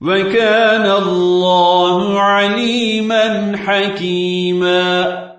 وكان الله عليما حكيما.